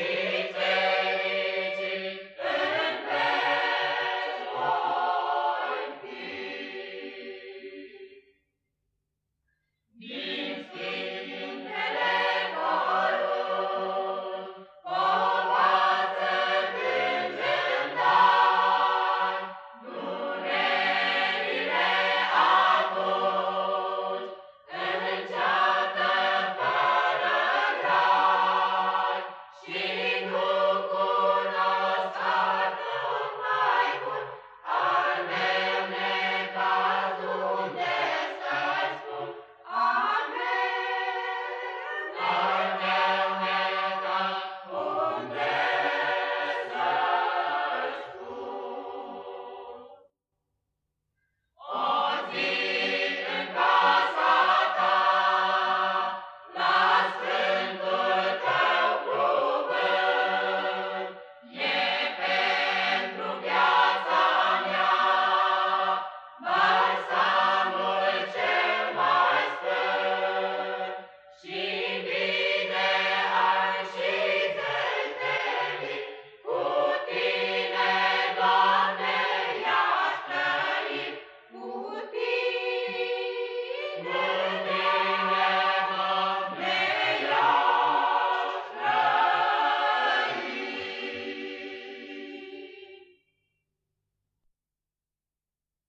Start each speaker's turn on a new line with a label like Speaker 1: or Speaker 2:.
Speaker 1: Amen.